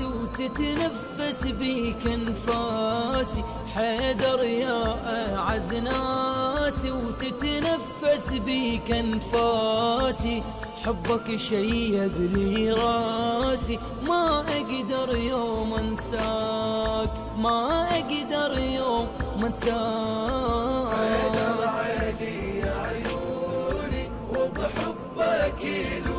وتتنفس بيك انفاسي. حيدر يا اعز ناسي وتتنفس بيك انفاسي. حبك شيب لي راسي. ما أقدر يوم أنساك. ما أقدر يوم أنساك. حيدر عيني يا عيوني وبحبك يلوموني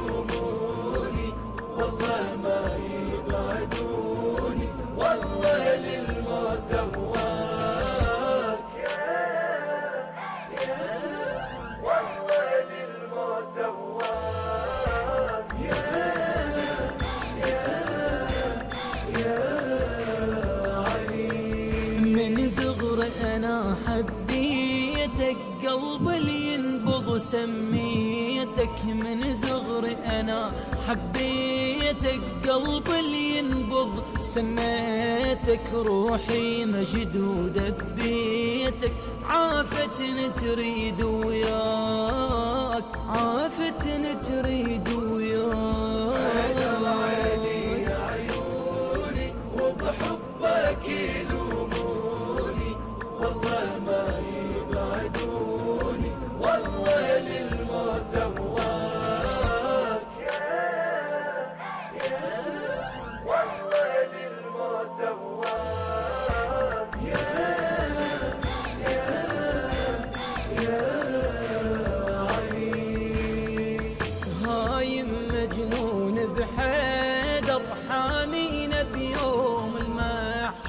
قلب ينبض سميتك من زغر أنا. حبيتك قلب ينبض سميتك. روحي مجدودة ببيتك عافة تريد وياك. عافة تريد حيدر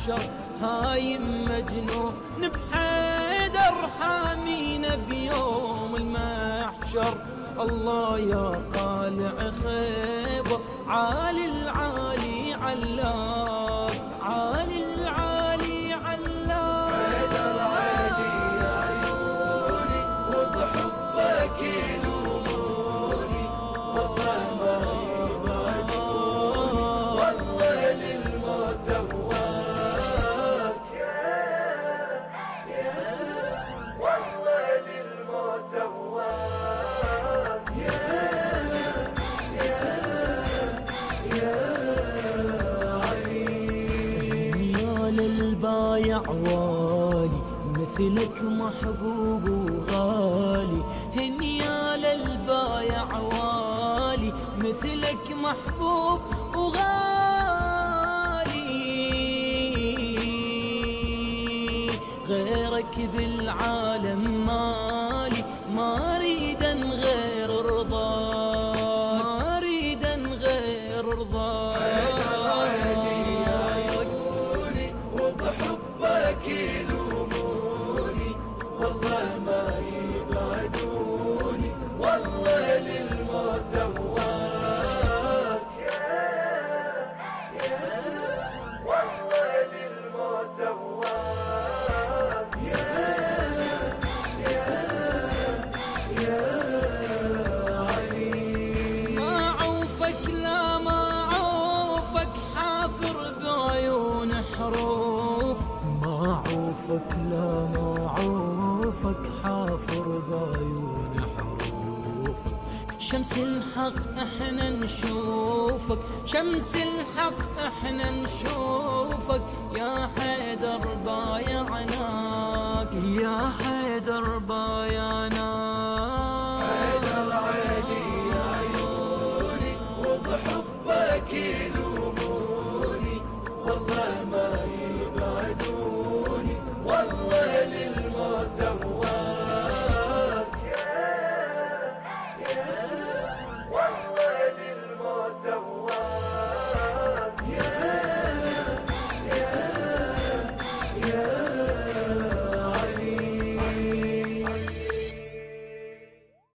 المحشر هايم مجنون بحيدر حامينا بيوم المحشر. الله يا طالع خيبر عالي العالي علام. للبايع والي مثلك محبوب وغالي. هن يا للبايع والي مثلك محبوب وغالي. غيرك بالعالم مالي ما اريدا غير رضاك. ما اريدا غير حيدر شمس الحق إحنا نشوفك شمس الحق إحنا نشوفك.